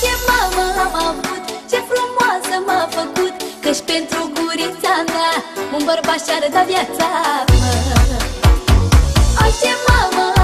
ce mamă am avut Ce frumoasă m-a făcut Că-și pentru gurița mea Un bărbat și-ar da viața mă. Ai ce mamă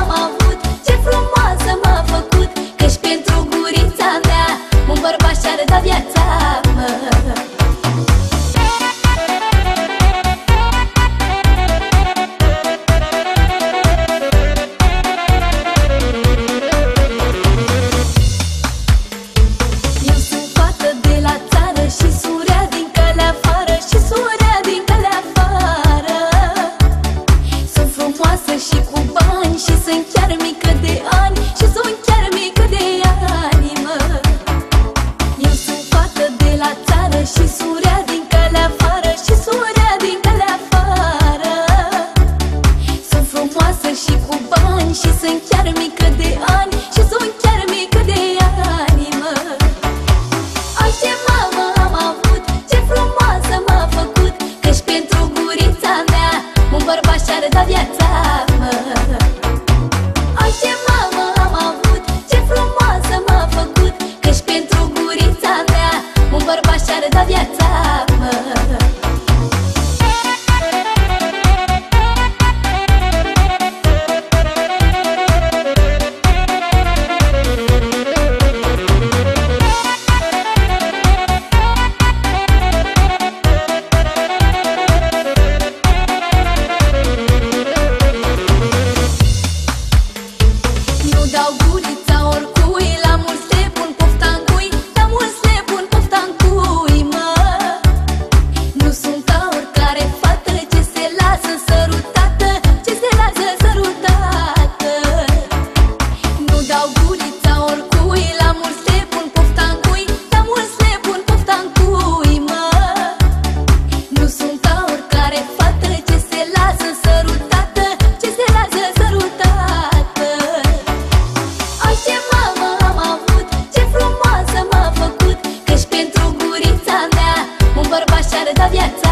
gotta love. de viața